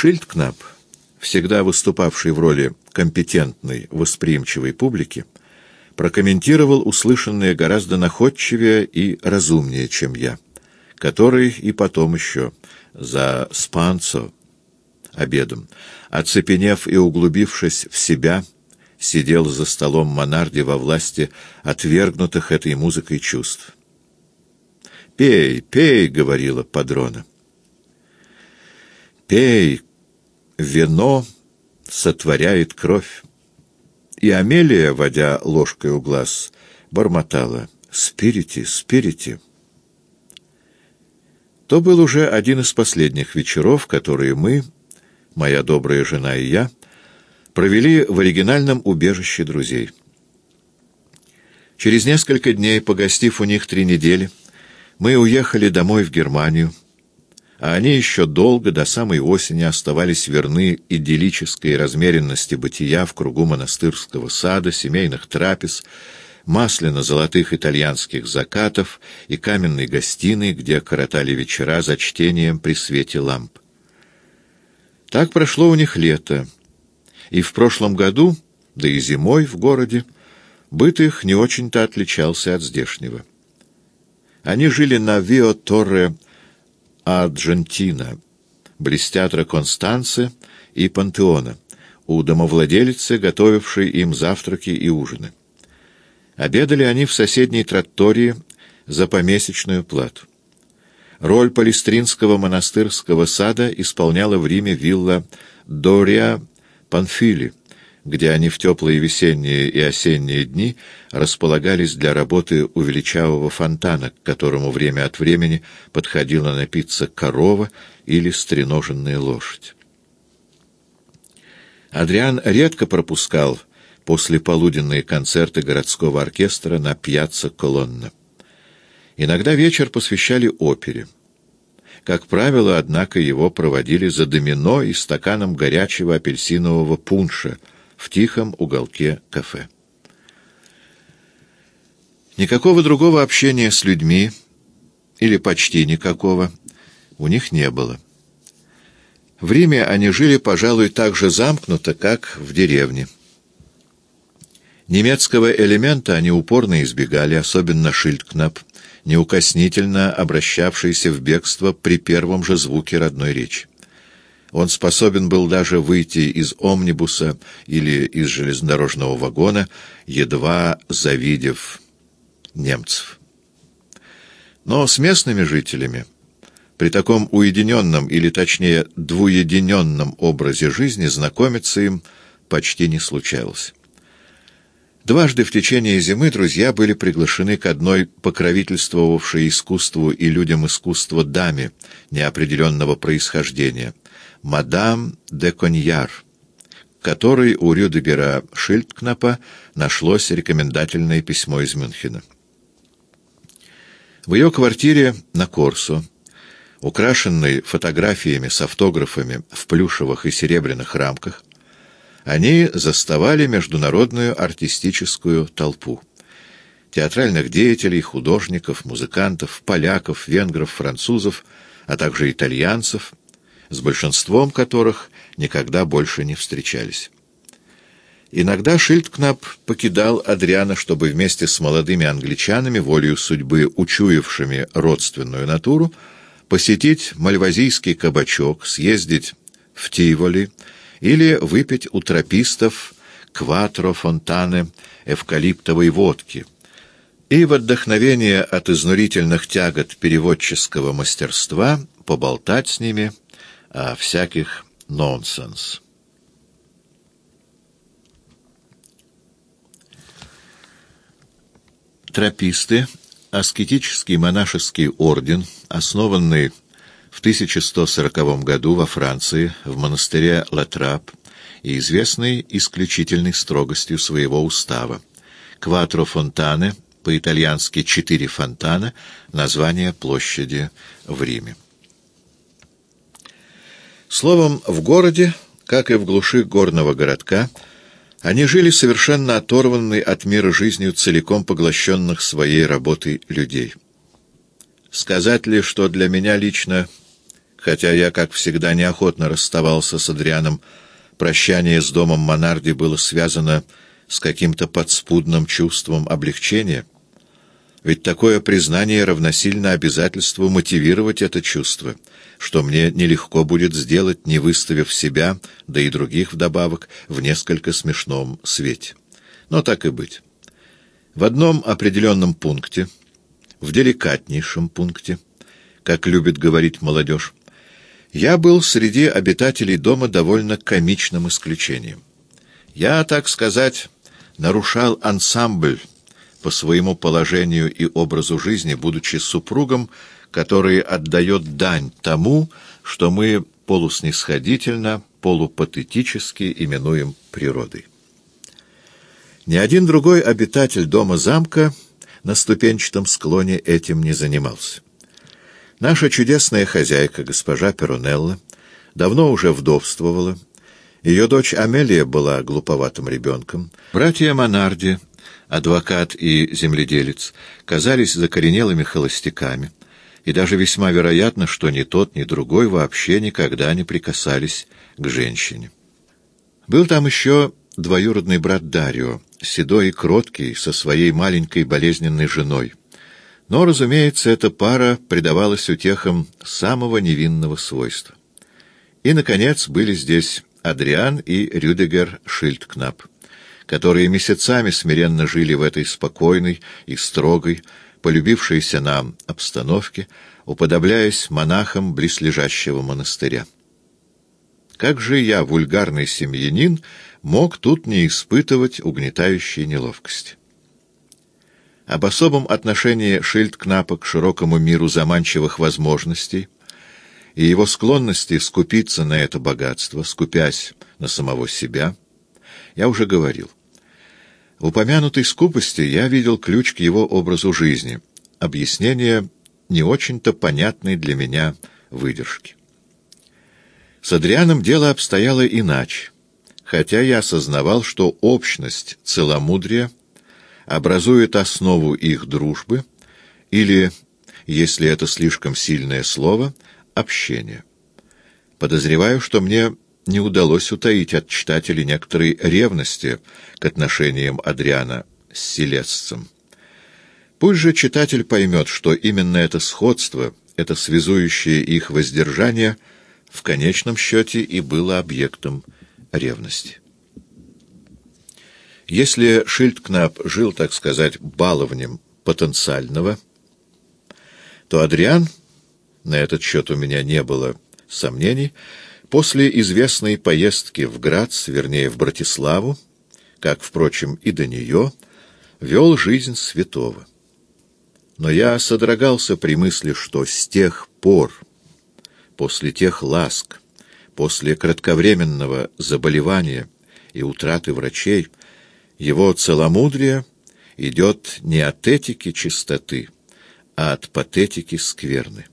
Шильдкнап, всегда выступавший в роли компетентной, восприимчивой публики, прокомментировал услышанное гораздо находчивее и разумнее, чем я, который и потом еще за спанцо обедом, оцепенев и углубившись в себя, сидел за столом Монарди во власти отвергнутых этой музыкой чувств. «Пей, пей!» — говорила Падрона. «Пей! Вино сотворяет кровь!» И Амелия, водя ложкой у глаз, бормотала «Спирити, спирити!» То был уже один из последних вечеров, которые мы, моя добрая жена и я, провели в оригинальном убежище друзей. Через несколько дней, погостив у них три недели, мы уехали домой в Германию, а они еще долго, до самой осени, оставались верны идиллической размеренности бытия в кругу монастырского сада, семейных трапез, масляно-золотых итальянских закатов и каменной гостиной, где коротали вечера за чтением при свете ламп. Так прошло у них лето, и в прошлом году, да и зимой в городе, быт их не очень-то отличался от здешнего. Они жили на Вио-Торре Арджентина, близ театра Констанцы и Пантеона, у домовладелицы, готовившей им завтраки и ужины. Обедали они в соседней траттории за помесячную плату. Роль палестринского монастырского сада исполняла в Риме вилла Дория Панфили, где они в теплые весенние и осенние дни располагались для работы у величавого фонтана, к которому время от времени подходила напиться корова или стреноженная лошадь. Адриан редко пропускал после полуденные концерты городского оркестра на пьяцца Колонна. Иногда вечер посвящали опере. Как правило, однако, его проводили за домино и стаканом горячего апельсинового пунша в тихом уголке кафе. Никакого другого общения с людьми, или почти никакого, у них не было. В Риме они жили, пожалуй, так же замкнуто, как в деревне. Немецкого элемента они упорно избегали, особенно Шильдкнап, неукоснительно обращавшийся в бегство при первом же звуке родной речи. Он способен был даже выйти из омнибуса или из железнодорожного вагона, едва завидев немцев. Но с местными жителями при таком уединенном или, точнее, двуединенном образе жизни знакомиться им почти не случалось. Дважды в течение зимы друзья были приглашены к одной покровительствовавшей искусству и людям искусства даме неопределенного происхождения, мадам де Коньяр, которой у Рюдегера Шильдкнапа нашлось рекомендательное письмо из Мюнхена. В ее квартире на Корсо, украшенной фотографиями с автографами в плюшевых и серебряных рамках, они заставали международную артистическую толпу. Театральных деятелей, художников, музыкантов, поляков, венгров, французов, а также итальянцев, с большинством которых никогда больше не встречались. Иногда Шильдкнап покидал Адриана, чтобы вместе с молодыми англичанами, волею судьбы, учуявшими родственную натуру, посетить мальвазийский кабачок, съездить в Тиволи, или выпить у тропистов кватро фонтаны эвкалиптовой водки и в отдохновение от изнурительных тягот переводческого мастерства поболтать с ними о всяких нонсенс. Трописты — аскетический монашеский орден, основанный в 1140 году во Франции, в монастыре Латрап, и известный исключительной строгостью своего устава. Кватро фонтане, по-итальянски «четыре фонтана», название площади в Риме. Словом, в городе, как и в глуши горного городка, они жили совершенно оторванной от мира жизнью целиком поглощенных своей работой людей. Сказать ли, что для меня лично Хотя я, как всегда, неохотно расставался с Адрианом, прощание с домом Монарди было связано с каким-то подспудным чувством облегчения. Ведь такое признание равносильно обязательству мотивировать это чувство, что мне нелегко будет сделать, не выставив себя, да и других вдобавок, в несколько смешном свете. Но так и быть. В одном определенном пункте, в деликатнейшем пункте, как любит говорить молодежь, я был среди обитателей дома довольно комичным исключением. Я, так сказать, нарушал ансамбль по своему положению и образу жизни, будучи супругом, который отдает дань тому, что мы полуснисходительно, полупатетически именуем природой. Ни один другой обитатель дома-замка на ступенчатом склоне этим не занимался. Наша чудесная хозяйка, госпожа Перонелла, давно уже вдовствовала. Ее дочь Амелия была глуповатым ребенком. Братья Монарди, адвокат и земледелец, казались закоренелыми холостяками, и даже весьма вероятно, что ни тот, ни другой вообще никогда не прикасались к женщине. Был там еще двоюродный брат Дарио, седой и кроткий, со своей маленькой болезненной женой. Но, разумеется, эта пара предавалась утехам самого невинного свойства. И, наконец, были здесь Адриан и Рюдегер Шильдкнап, которые месяцами смиренно жили в этой спокойной и строгой, полюбившейся нам обстановке, уподобляясь монахам близлежащего монастыря. Как же я, вульгарный семьянин, мог тут не испытывать угнетающей неловкости? об особом отношении Шильдкнапа к широкому миру заманчивых возможностей и его склонности скупиться на это богатство, скупясь на самого себя, я уже говорил. В упомянутой скупости я видел ключ к его образу жизни, объяснение не очень-то понятной для меня выдержки. С Адрианом дело обстояло иначе, хотя я осознавал, что общность целомудрия — образует основу их дружбы или, если это слишком сильное слово, общения. Подозреваю, что мне не удалось утаить от читателей некоторой ревности к отношениям Адриана с Селесцем. Пусть же читатель поймет, что именно это сходство, это связующее их воздержание в конечном счете и было объектом ревности. Если Шильдкнап жил, так сказать, баловнем потенциального, то Адриан, на этот счет у меня не было сомнений, после известной поездки в Грац, вернее, в Братиславу, как, впрочем, и до нее, вел жизнь святого. Но я содрогался при мысли, что с тех пор, после тех ласк, после кратковременного заболевания и утраты врачей, его целомудрие идет не от этики чистоты, а от патетики скверны.